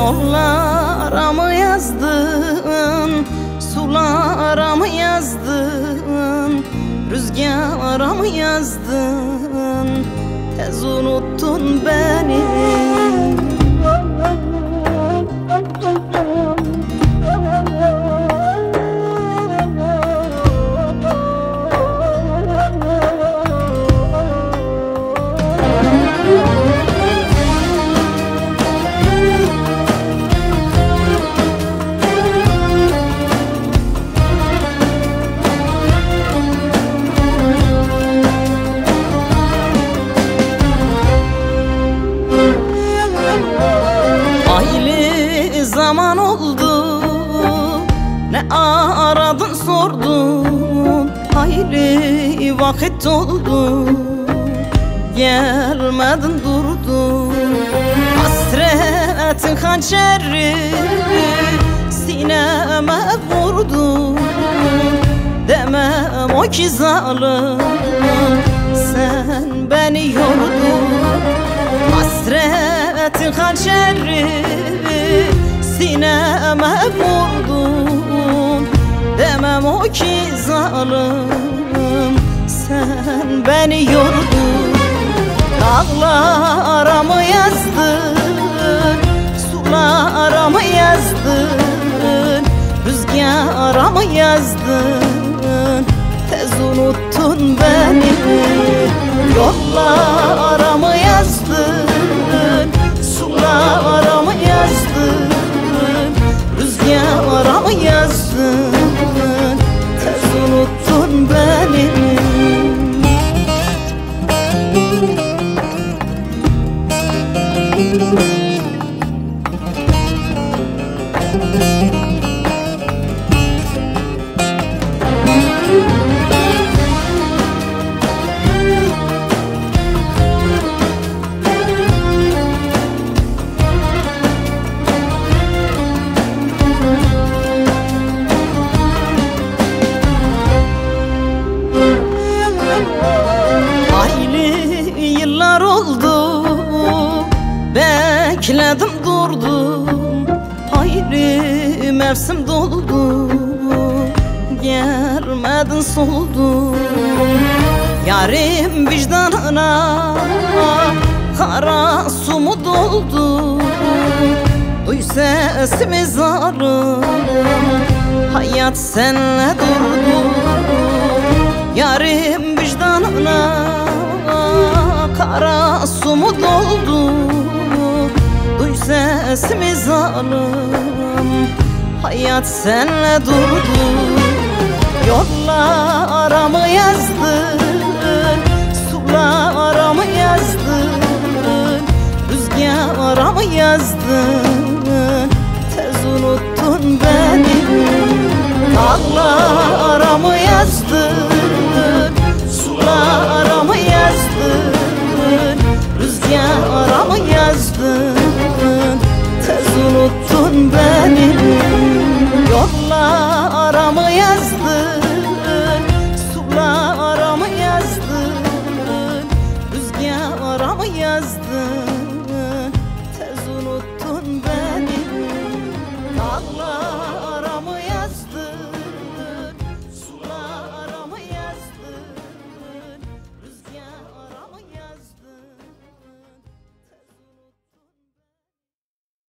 Yollara mı yazdın? Sulara mı yazdın? Rüzgara mı yazdın? Tez unuttun beni aradın sordun. Hayli vakit oldu. Gelmedin durdun. Hasretin hançeri Sineme vurdu. Demem o ki zalim Sen beni yordun. Hasretin hançeri Sineme vurdun Demem o ki zalim Sen beni yordun. Dağlara mı yazdın? Sulara mı yazdın? Rüzgara mı yazdın? Tez unuttun beni. Yollara mı yazdın Bekledim durdum. Hayli mevsim doldu. Gelmedin soldun Yarim vicdanına Kara su mu doldu? Duy sesimi zalim Hayat senle durdu. Yarim vicdanına Kara su mu doldu sesimi zalim? Hayat senle durdu. Yollara mı yazdın Sulara mı yazdın Rüzgara mı yazdın